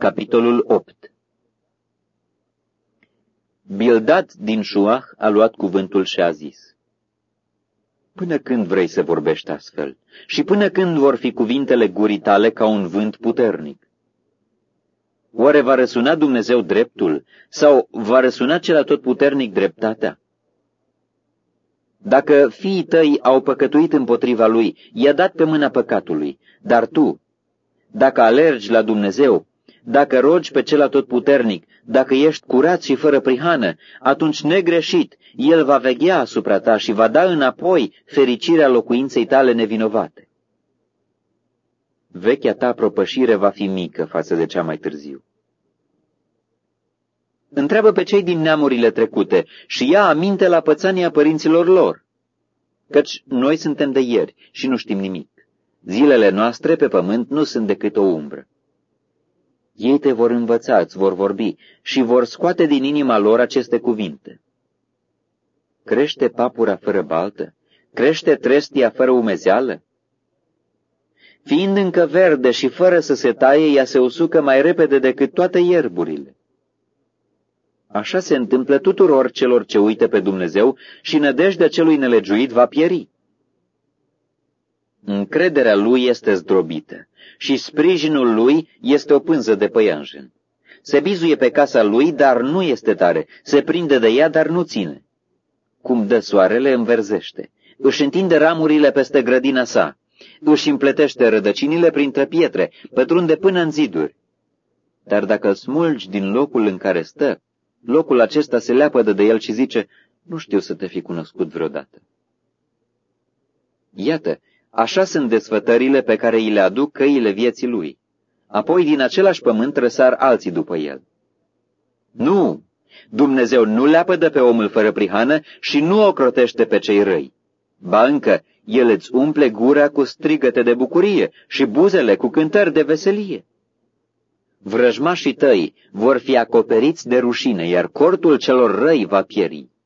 Capitolul 8 Bildad din Șuah a luat cuvântul și a zis, Până când vrei să vorbești astfel? Și până când vor fi cuvintele gurii tale ca un vânt puternic? Oare va răsuna Dumnezeu dreptul sau va răsuna cel puternic dreptatea? Dacă fiii tăi au păcătuit împotriva lui, i-a dat pe mâna păcatului, dar tu, dacă alergi la Dumnezeu, dacă rogi pe cel atotputernic, dacă ești curat și fără prihană, atunci negreșit, El va veghea asupra ta și va da înapoi fericirea locuinței tale nevinovate. Vechea ta propășire va fi mică față de cea mai târziu. Întreabă pe cei din neamurile trecute și ia aminte la pățania părinților lor, căci noi suntem de ieri și nu știm nimic. Zilele noastre pe pământ nu sunt decât o umbră. Ei te vor învăța, îți vor vorbi și vor scoate din inima lor aceste cuvinte. Crește papura fără baltă? Crește trestia fără umezeală? Fiind încă verde și fără să se taie, ea se usucă mai repede decât toate ierburile. Așa se întâmplă tuturor celor ce uită pe Dumnezeu și nădejdea celui nelegiuit va pieri. Încrederea lui este zdrobită și sprijinul lui este o pânză de păianjen. Se bizuie pe casa lui, dar nu este tare, se prinde de ea, dar nu ține. Cum dă soarele, înverzește, își întinde ramurile peste grădina sa, își împletește rădăcinile printre pietre, pătrunde până în ziduri. Dar dacă îl smulgi din locul în care stă, locul acesta se leapădă de el și zice, nu știu să te fi cunoscut vreodată. Iată, Așa sunt desfătările pe care îi le aduc căile vieții lui. Apoi din același pământ răsar alții după el. Nu! Dumnezeu nu leapă de pe omul fără prihană și nu o crotește pe cei răi. Ba încă, el îți umple gura cu strigăte de bucurie și buzele cu cântări de veselie. Vrăjmașii tăi vor fi acoperiți de rușine, iar cortul celor răi va pieri.